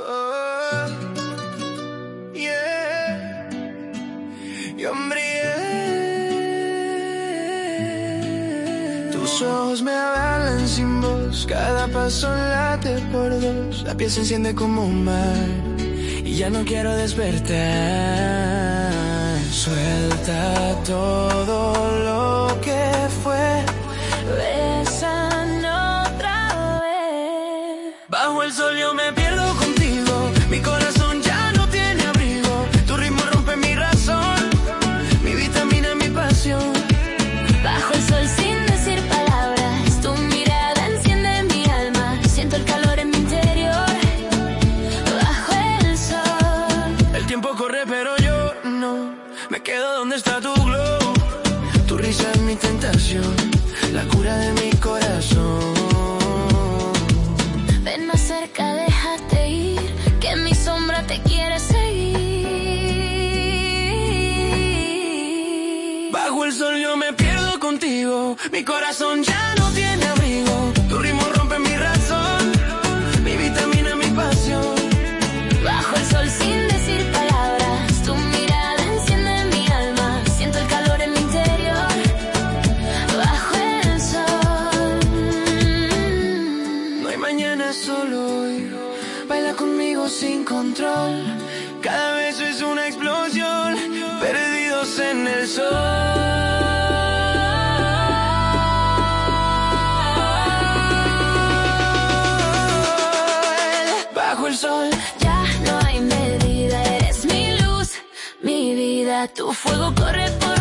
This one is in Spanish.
Oh, yeah. Tus ojos me hablan sin voz, cada paso late por dos. La piel se enciende como un mar y ya no quiero despertar. Suelta todo lo que fue. Besan otra vez. Bajo el sol yo me Donde está tu glow. Tu risa es mi tentación, la cura de mi corazón. Ven más cerca, déjate ir, que mi sombra te quiere seguir. Bajo el sol yo me pierdo contigo, mi corazón ya no tiene abrigo. Solo hoy. Baila conmigo sin control. Cada beso es una explosión. Perdidos en el sol. Bajo el sol. Ya no hay medida, eres mi luz, mi vida. Tu fuego corre por